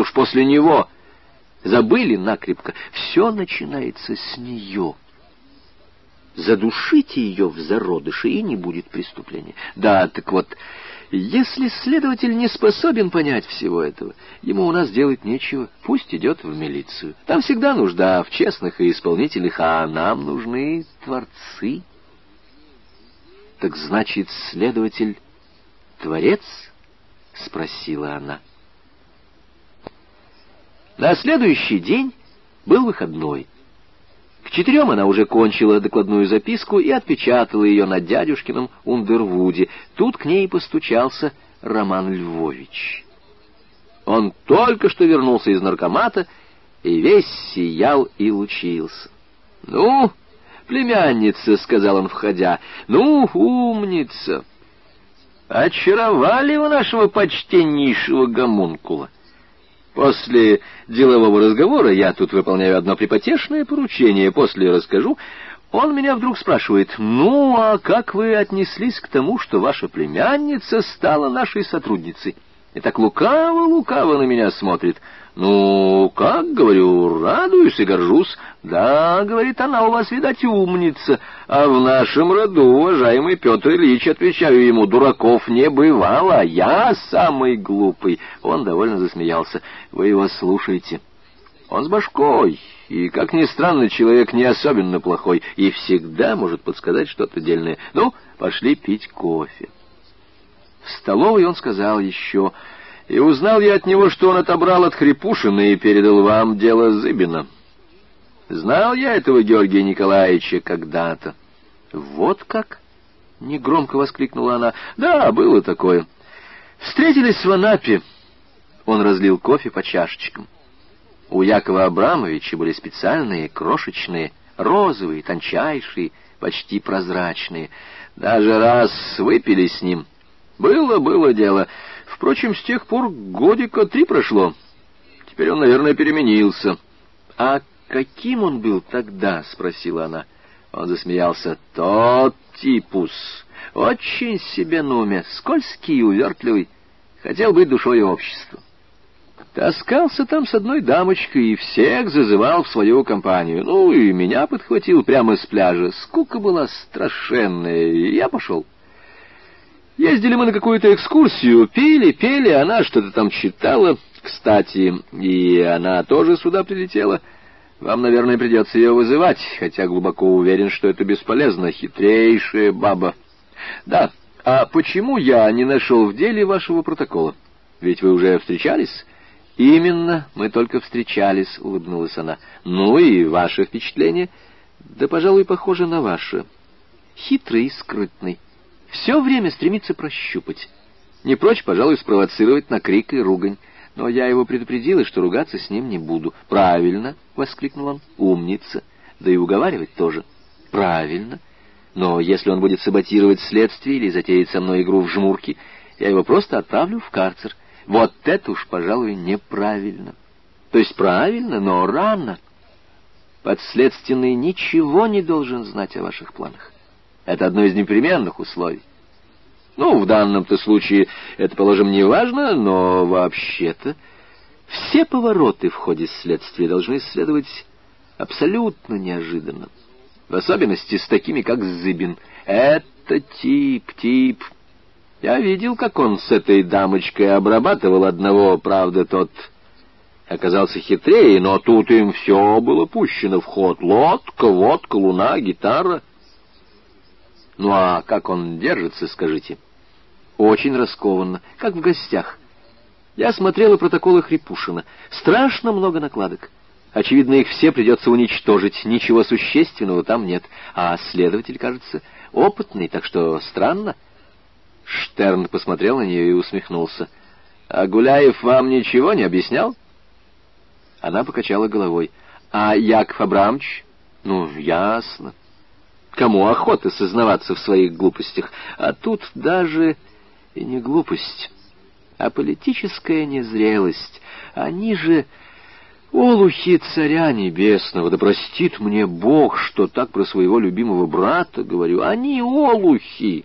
Уж после него. Забыли накрепко. Все начинается с нее. Задушите ее в зародыше, и не будет преступления. Да, так вот, если следователь не способен понять всего этого, ему у нас делать нечего, пусть идет в милицию. Там всегда нужда в честных и исполнителях, а нам нужны творцы. Так значит, следователь творец? Спросила она. На следующий день был выходной. К четырем она уже кончила докладную записку и отпечатала ее на дядюшкином Ундервуде. Тут к ней постучался Роман Львович. Он только что вернулся из наркомата и весь сиял и лучился. «Ну, племянница», — сказал он, входя, — «ну, умница! Очаровали вы нашего почтеннейшего гомункула». После делового разговора я тут выполняю одно припотешное поручение, после расскажу. Он меня вдруг спрашивает, ну, а как вы отнеслись к тому, что ваша племянница стала нашей сотрудницей? И так лукаво-лукаво на меня смотрит. «Ну, как, — говорю, — радуюсь и горжусь. Да, — говорит она, — у вас, видать, умница. А в нашем роду, уважаемый Петр Ильич, отвечаю ему, дураков не бывало, я самый глупый». Он довольно засмеялся. «Вы его слушаете. Он с башкой, и, как ни странно, человек не особенно плохой, и всегда может подсказать что-то дельное. Ну, пошли пить кофе». В столовой он сказал еще... И узнал я от него, что он отобрал от Хрипушина и передал вам дело Зыбина. Знал я этого Георгия Николаевича когда-то. Вот как? Негромко воскликнула она. Да, было такое. Встретились в Анапе. Он разлил кофе по чашечкам. У Якова Абрамовича были специальные, крошечные, розовые, тончайшие, почти прозрачные. Даже раз выпили с ним. Было, было дело. Впрочем, с тех пор годика три прошло. Теперь он, наверное, переменился. — А каким он был тогда? — спросила она. Он засмеялся. — Тот типус. Очень себе на уме, скользкий и увертливый. Хотел быть душой общества. Таскался там с одной дамочкой и всех зазывал в свою компанию. Ну, и меня подхватил прямо с пляжа. Скука была страшенная, и я пошел. — Ездили мы на какую-то экскурсию, пили, пели, она что-то там читала. Кстати, и она тоже сюда прилетела. Вам, наверное, придется ее вызывать, хотя глубоко уверен, что это бесполезно. Хитрейшая баба. Да, а почему я не нашел в деле вашего протокола? Ведь вы уже встречались? Именно, мы только встречались, улыбнулась она. Ну и ваше впечатление? Да, пожалуй, похоже на ваше. Хитрый и скрытный все время стремится прощупать. Не прочь, пожалуй, спровоцировать на крик и ругань. Но я его предупредила, что ругаться с ним не буду. «Правильно!» — воскликнул он. «Умница! Да и уговаривать тоже. Правильно! Но если он будет саботировать следствие или затеять со мной игру в жмурки, я его просто отправлю в карцер. Вот это уж, пожалуй, неправильно. То есть правильно, но рано. Подследственный ничего не должен знать о ваших планах. Это одно из непременных условий. Ну, в данном-то случае это, положим, не важно, но вообще-то все повороты в ходе следствия должны следовать абсолютно неожиданно. В особенности с такими, как Зыбин. Это тип, тип. Я видел, как он с этой дамочкой обрабатывал одного, правда, тот оказался хитрее, но тут им все было пущено в ход. Лодка, водка, луна, гитара — ну а как он держится, скажите? Очень раскованно, как в гостях. Я смотрела протоколы Хрипушина. Страшно много накладок. Очевидно, их все придется уничтожить. Ничего существенного там нет. А следователь, кажется, опытный, так что странно. Штерн посмотрел на нее и усмехнулся. «А Гуляев вам ничего не объяснял?» Она покачала головой. «А Яков Абрамович?» «Ну, ясно. Кому охота сознаваться в своих глупостях? А тут даже и не глупость, а политическая незрелость. Они же олухи царя небесного, да простит мне Бог, что так про своего любимого брата говорю. Они олухи.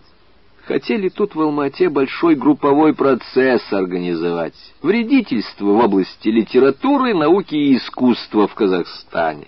Хотели тут в Алмате большой групповой процесс организовать. Вредительство в области литературы, науки и искусства в Казахстане.